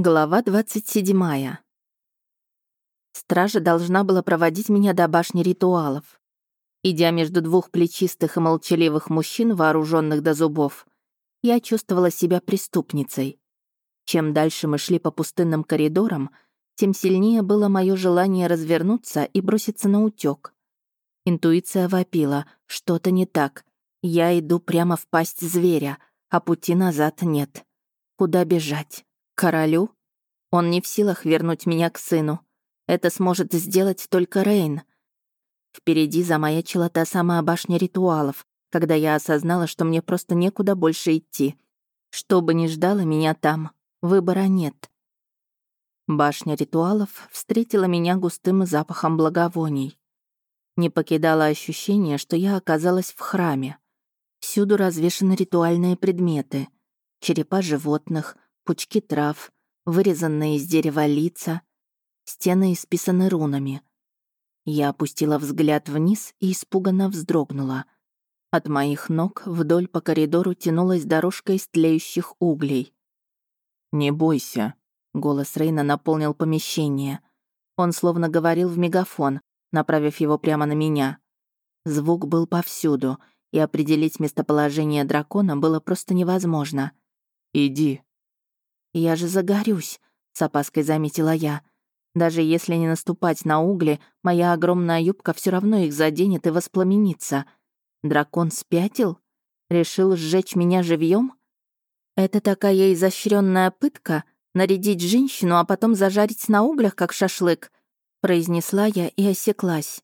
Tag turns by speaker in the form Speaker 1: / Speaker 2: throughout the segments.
Speaker 1: Глава 27. Стража должна была проводить меня до башни ритуалов. Идя между двух плечистых и молчаливых мужчин, вооруженных до зубов, я чувствовала себя преступницей. Чем дальше мы шли по пустынным коридорам, тем сильнее было мое желание развернуться и броситься на утёк. Интуиция вопила, что-то не так. Я иду прямо в пасть зверя, а пути назад нет. Куда бежать? Королю? Он не в силах вернуть меня к сыну. Это сможет сделать только Рейн. Впереди замаячила та самая башня ритуалов, когда я осознала, что мне просто некуда больше идти. Что бы ни ждало меня там, выбора нет. Башня ритуалов встретила меня густым запахом благовоний. Не покидало ощущение, что я оказалась в храме. Всюду развешаны ритуальные предметы. Черепа животных — пучки трав, вырезанные из дерева лица, стены исписаны рунами. Я опустила взгляд вниз и испуганно вздрогнула. От моих ног вдоль по коридору тянулась дорожка из тлеющих углей.
Speaker 2: «Не бойся», — голос Рейна наполнил помещение. Он словно говорил в мегафон, направив его прямо на меня. Звук был повсюду, и определить местоположение дракона было просто невозможно. «Иди»,
Speaker 1: «Я же загорюсь», — с опаской заметила я. «Даже если не наступать на угли, моя огромная юбка все равно их заденет и воспламенится. Дракон спятил? Решил сжечь меня живьем? Это такая изощренная пытка — нарядить женщину, а потом зажарить на углях, как шашлык», — произнесла я и осеклась.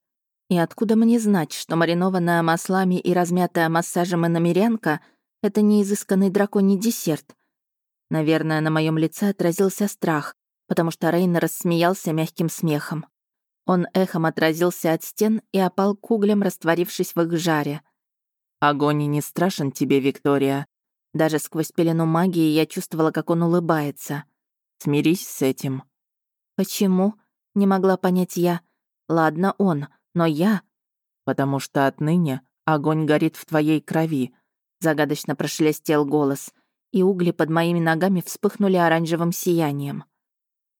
Speaker 1: И откуда мне знать, что маринованная маслами и размятая массажем иномерянка — это не изысканный драконий десерт — Наверное, на моем лице отразился страх, потому что Рейн рассмеялся мягким смехом. Он эхом отразился от стен и опал к углям, растворившись в их жаре.
Speaker 2: «Огонь не страшен тебе, Виктория».
Speaker 1: Даже сквозь пелену магии я чувствовала, как он улыбается.
Speaker 2: «Смирись с этим».
Speaker 1: «Почему?» — не могла понять я. «Ладно он, но я...»
Speaker 2: «Потому что отныне огонь горит в твоей крови», — загадочно прошелестел голос —
Speaker 1: и угли под моими ногами вспыхнули оранжевым сиянием.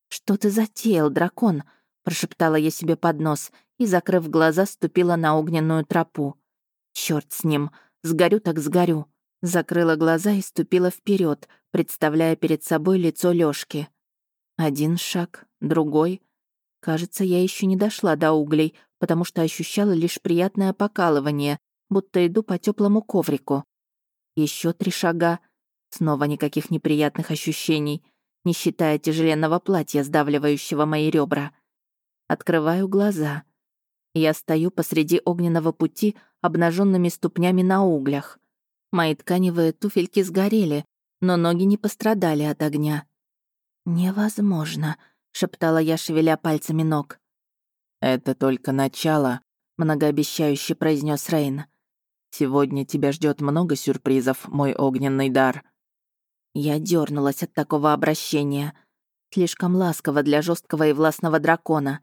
Speaker 1: «Что ты затеял, дракон?» — прошептала я себе под нос и, закрыв глаза, ступила на огненную тропу. Черт с ним, сгорю так сгорю!» Закрыла глаза и ступила вперед, представляя перед собой лицо Лёшки. Один шаг, другой. Кажется, я еще не дошла до углей, потому что ощущала лишь приятное покалывание, будто иду по теплому коврику. Еще три шага — Снова никаких неприятных ощущений, не считая тяжеленного платья, сдавливающего мои ребра. Открываю глаза. Я стою посреди огненного пути, обнаженными ступнями на углях. Мои тканевые туфельки сгорели, но ноги не пострадали от огня. «Невозможно», — шептала я, шевеля пальцами ног.
Speaker 2: «Это только начало», — многообещающе произнес Рейн. «Сегодня тебя ждет много сюрпризов, мой огненный дар».
Speaker 1: Я дернулась от такого обращения. Слишком ласково для жесткого и властного дракона.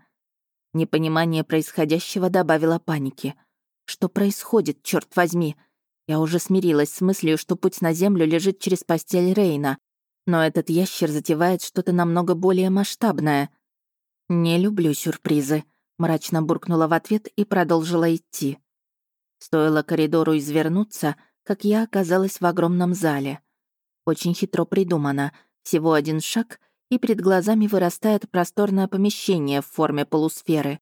Speaker 1: Непонимание происходящего добавило паники. Что происходит, черт возьми? Я уже смирилась с мыслью, что путь на землю лежит через постель Рейна. Но этот ящер затевает что-то намного более масштабное. «Не люблю сюрпризы», — мрачно буркнула в ответ и продолжила идти. Стоило коридору извернуться, как я оказалась в огромном зале — очень хитро придумано. Всего один шаг, и перед глазами вырастает просторное помещение в форме полусферы.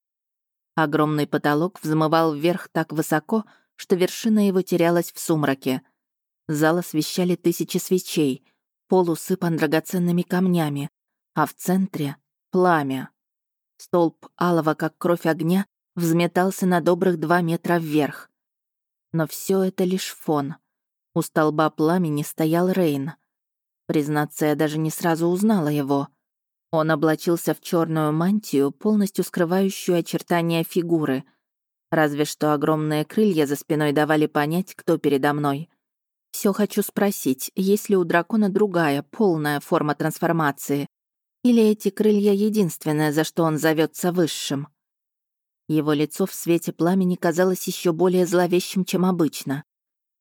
Speaker 1: Огромный потолок взмывал вверх так высоко, что вершина его терялась в сумраке. Зал освещали тысячи свечей, пол усыпан драгоценными камнями, а в центре — пламя. Столб алого, как кровь огня, взметался на добрых два метра вверх. Но все это лишь фон — у столба пламени стоял Рейн. Признаться, я даже не сразу узнала его. Он облачился в черную мантию, полностью скрывающую очертания фигуры. Разве что огромные крылья за спиной давали понять, кто передо мной. Все хочу спросить, есть ли у дракона другая, полная форма трансформации? Или эти крылья единственное, за что он зовется высшим? Его лицо в свете пламени казалось еще более зловещим, чем обычно.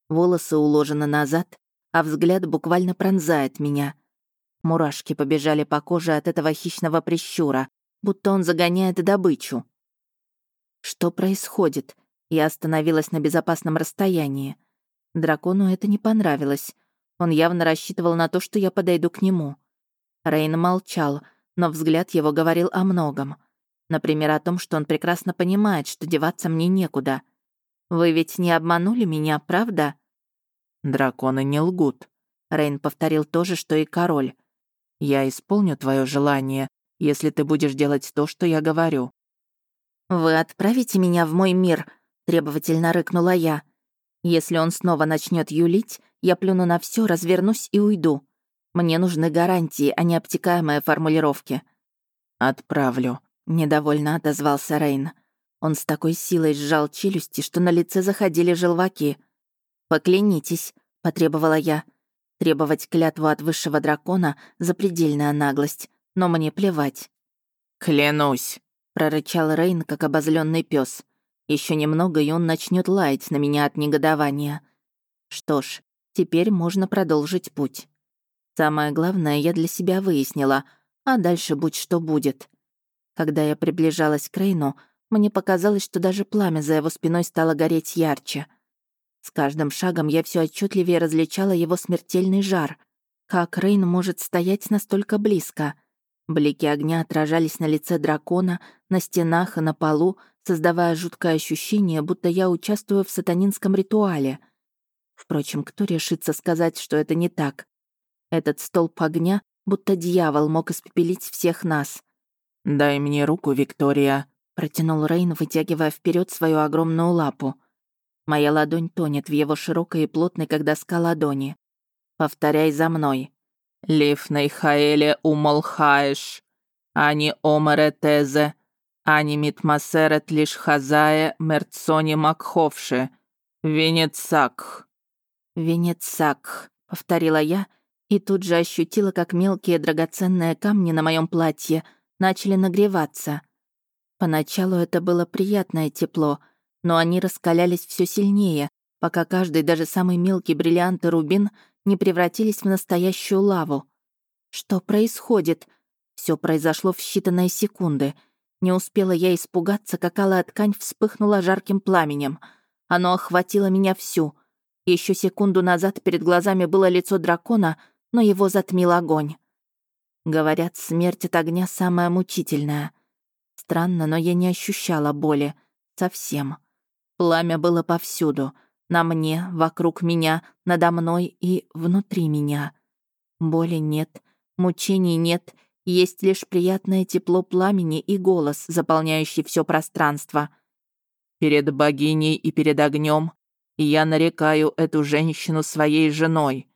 Speaker 1: Волосы уложены назад, а взгляд буквально пронзает меня. Мурашки побежали по коже от этого хищного прищура, будто он загоняет добычу. Что происходит? Я остановилась на безопасном расстоянии. Дракону это не понравилось. Он явно рассчитывал на то, что я подойду к нему. Рейн молчал, но взгляд его говорил о многом. Например, о том, что он прекрасно понимает, что деваться мне некуда. «Вы ведь не обманули меня, правда?»
Speaker 2: «Драконы не лгут», — Рейн повторил то же, что и король. «Я исполню твое желание, если ты будешь делать то, что я говорю».
Speaker 1: «Вы отправите меня в мой мир», — требовательно рыкнула я. «Если он снова начнет юлить, я плюну на все, развернусь и уйду. Мне нужны гарантии, а не обтекаемые формулировки».
Speaker 2: «Отправлю», — недовольно отозвался Рейн. Он с такой силой сжал челюсти, что на лице заходили желваки.
Speaker 1: «Поклянитесь», — потребовала я. Требовать клятву от высшего дракона — запредельная наглость, но мне плевать.
Speaker 2: «Клянусь», —
Speaker 1: прорычал Рейн, как обозленный пес. Еще немного, и он начнет лаять на меня от негодования. Что ж, теперь можно продолжить путь. Самое главное я для себя выяснила, а дальше будь что будет. Когда я приближалась к Рейну, мне показалось, что даже пламя за его спиной стало гореть ярче. С каждым шагом я все отчетливее различала его смертельный жар. Как Рейн может стоять настолько близко? Блики огня отражались на лице дракона, на стенах и на полу, создавая жуткое ощущение, будто я участвую в сатанинском ритуале. Впрочем, кто решится сказать, что это не так? Этот столб огня, будто дьявол, мог испепелить всех нас.
Speaker 2: «Дай мне руку, Виктория»,
Speaker 1: Протянул Рейн, вытягивая вперед свою огромную лапу. Моя ладонь тонет в его широкой и плотной, как доска ладони. Повторяй за мной.
Speaker 2: «Лив нейхаэле умолхаеш, ани омере тезе, ани митмасерет лишь хазае мерцони макховше, венецак».
Speaker 1: «Венецак», — повторила я, и тут же ощутила, как мелкие драгоценные камни на моем платье начали нагреваться. Поначалу это было приятное тепло, но они раскалялись все сильнее, пока каждый, даже самый мелкий бриллиант и рубин не превратились в настоящую лаву. Что происходит? Все произошло в считанные секунды. Не успела я испугаться, как алая ткань вспыхнула жарким пламенем. Оно охватило меня всю. Еще секунду назад перед глазами было лицо дракона, но его затмил огонь. Говорят, смерть от огня самая мучительная. Странно, но я не ощущала боли. Совсем. Пламя было повсюду. На мне, вокруг меня, надо мной и внутри меня. Боли нет, мучений нет, есть лишь приятное тепло пламени и голос, заполняющий все пространство.
Speaker 2: «Перед богиней и перед огнем я нарекаю эту женщину своей женой.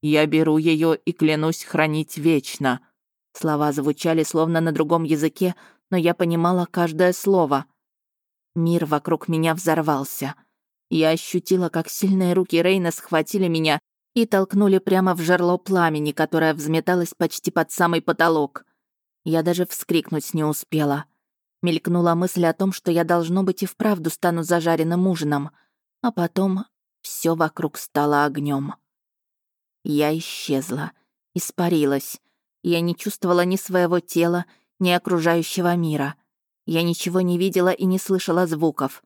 Speaker 2: Я беру ее и клянусь хранить вечно».
Speaker 1: Слова звучали словно на другом языке, но я понимала каждое слово. Мир вокруг меня взорвался. Я ощутила, как сильные руки Рейна схватили меня и толкнули прямо в жерло пламени, которое взметалось почти под самый потолок. Я даже вскрикнуть не успела. Мелькнула мысль о том, что я, должно быть, и вправду стану зажаренным ужином. А потом все вокруг стало огнем. Я исчезла, испарилась. Я не чувствовала ни своего тела, ни окружающего мира. Я ничего не видела и не слышала звуков.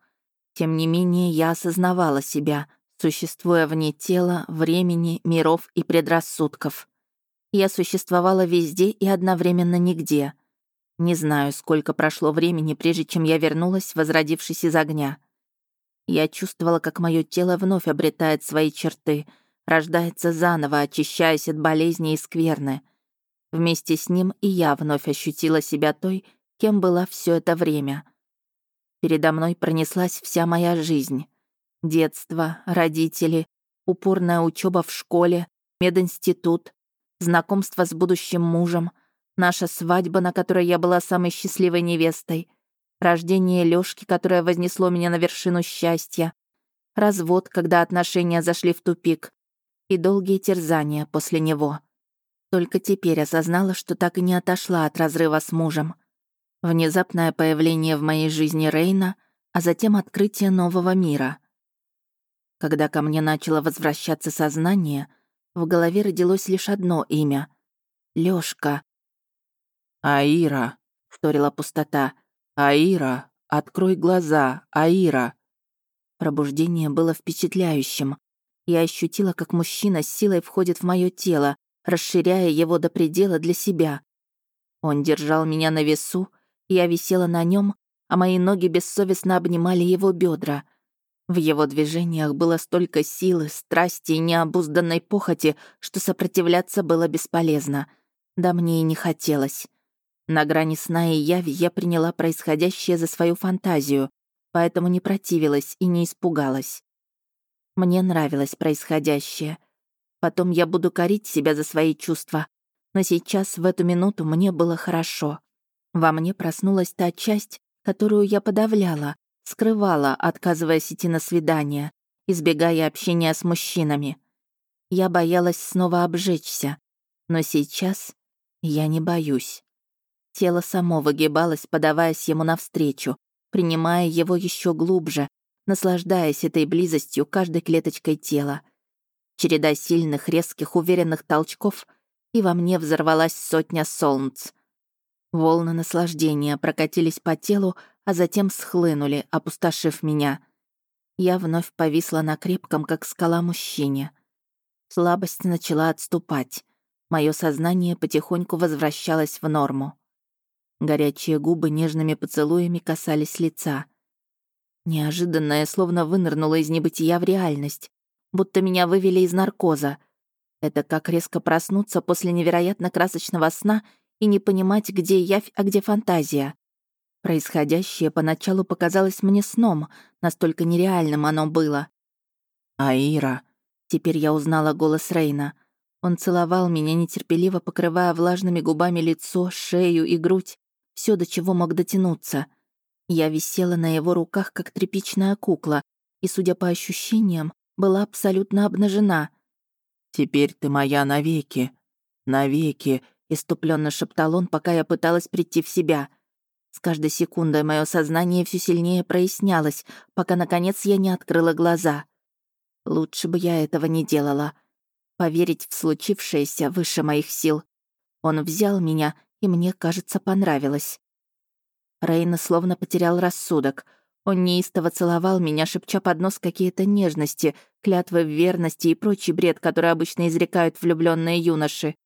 Speaker 1: Тем не менее, я осознавала себя, существуя вне тела, времени, миров и предрассудков. Я существовала везде и одновременно нигде. Не знаю, сколько прошло времени, прежде чем я вернулась, возродившись из огня. Я чувствовала, как мое тело вновь обретает свои черты, рождается заново, очищаясь от болезней и скверны. Вместе с ним и я вновь ощутила себя той, кем была все это время. Передо мной пронеслась вся моя жизнь. Детство, родители, упорная учеба в школе, мединститут, знакомство с будущим мужем, наша свадьба, на которой я была самой счастливой невестой, рождение Лёшки, которое вознесло меня на вершину счастья, развод, когда отношения зашли в тупик, и долгие терзания после него. Только теперь осознала, что так и не отошла от разрыва с мужем. Внезапное появление в моей жизни Рейна, а затем открытие нового мира. Когда ко мне начало возвращаться сознание, в голове родилось лишь одно имя Лёшка.
Speaker 2: «Аира», — вторила пустота. «Аира, открой глаза, Аира».
Speaker 1: Пробуждение было впечатляющим. Я ощутила, как мужчина с силой входит в мое тело, расширяя его до предела для себя. Он держал меня на весу, я висела на нем, а мои ноги бессовестно обнимали его бедра. В его движениях было столько силы, страсти и необузданной похоти, что сопротивляться было бесполезно. Да мне и не хотелось. На грани сна и яви я приняла происходящее за свою фантазию, поэтому не противилась и не испугалась. Мне нравилось происходящее. Потом я буду корить себя за свои чувства. Но сейчас, в эту минуту, мне было хорошо. Во мне проснулась та часть, которую я подавляла, скрывала, отказываясь идти на свидание, избегая общения с мужчинами. Я боялась снова обжечься. Но сейчас я не боюсь. Тело само выгибалось, подаваясь ему навстречу, принимая его еще глубже, наслаждаясь этой близостью каждой клеточкой тела. Череда сильных, резких, уверенных толчков, и во мне взорвалась сотня солнц. Волны наслаждения прокатились по телу, а затем схлынули, опустошив меня. Я вновь повисла на крепком, как скала, мужчине. Слабость начала отступать. Мое сознание потихоньку возвращалось в норму. Горячие губы нежными поцелуями касались лица. Неожиданно я словно вынырнула из небытия в реальность, будто меня вывели из наркоза. Это как резко проснуться после невероятно красочного сна и не понимать, где явь, а где фантазия. Происходящее поначалу показалось мне сном, настолько нереальным оно было.
Speaker 2: «Аира!»
Speaker 1: Теперь я узнала голос Рейна. Он целовал меня, нетерпеливо покрывая влажными губами лицо, шею и грудь, все, до чего мог дотянуться. Я висела на его руках, как тряпичная кукла, и, судя по ощущениям, была абсолютно обнажена.
Speaker 2: «Теперь ты моя навеки, навеки», — иступленно шептал он, пока я пыталась прийти в себя.
Speaker 1: С каждой секундой мое сознание все сильнее прояснялось, пока, наконец, я не открыла глаза. Лучше бы я этого не делала. Поверить в случившееся выше моих сил. Он взял меня и мне, кажется, понравилось. Рейна словно потерял рассудок. Он неистово целовал меня, шепча под нос какие-то нежности, клятвы в верности и прочий бред, который обычно изрекают влюбленные юноши.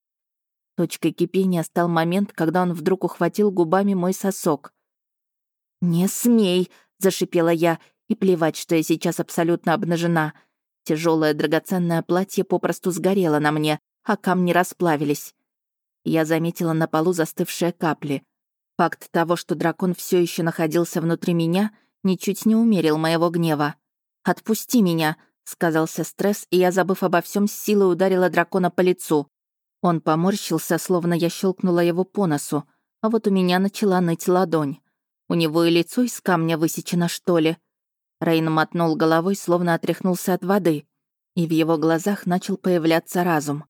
Speaker 1: Точкой кипения стал момент, когда он вдруг ухватил губами мой сосок. «Не смей!» — зашипела я, и плевать, что я сейчас абсолютно обнажена. Тяжелое драгоценное платье попросту сгорело на мне, а камни расплавились. Я заметила на полу застывшие капли. Факт того, что дракон все еще находился внутри меня, ничуть не умерил моего гнева. «Отпусти меня!» — сказался стресс, и я, забыв обо всем, с силой ударила дракона по лицу. Он поморщился, словно я щелкнула его по носу, а вот у меня начала ныть ладонь. У него и лицо из камня высечено, что ли? Рейн мотнул головой, словно отряхнулся от воды, и в его глазах начал появляться разум.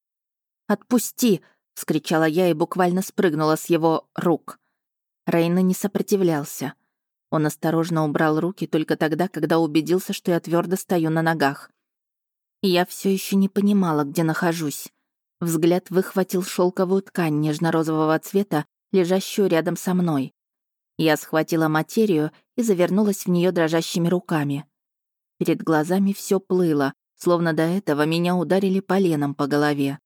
Speaker 1: «Отпусти!» — вскричала я и буквально спрыгнула с его рук. Рейна не сопротивлялся. Он осторожно убрал руки только тогда, когда убедился, что я твердо стою на ногах. я все еще не понимала, где нахожусь. Взгляд выхватил шелковую ткань нежно-розового цвета, лежащую рядом со мной. Я схватила материю и завернулась в нее дрожащими руками. Перед глазами все плыло, словно до этого меня ударили поленом по голове.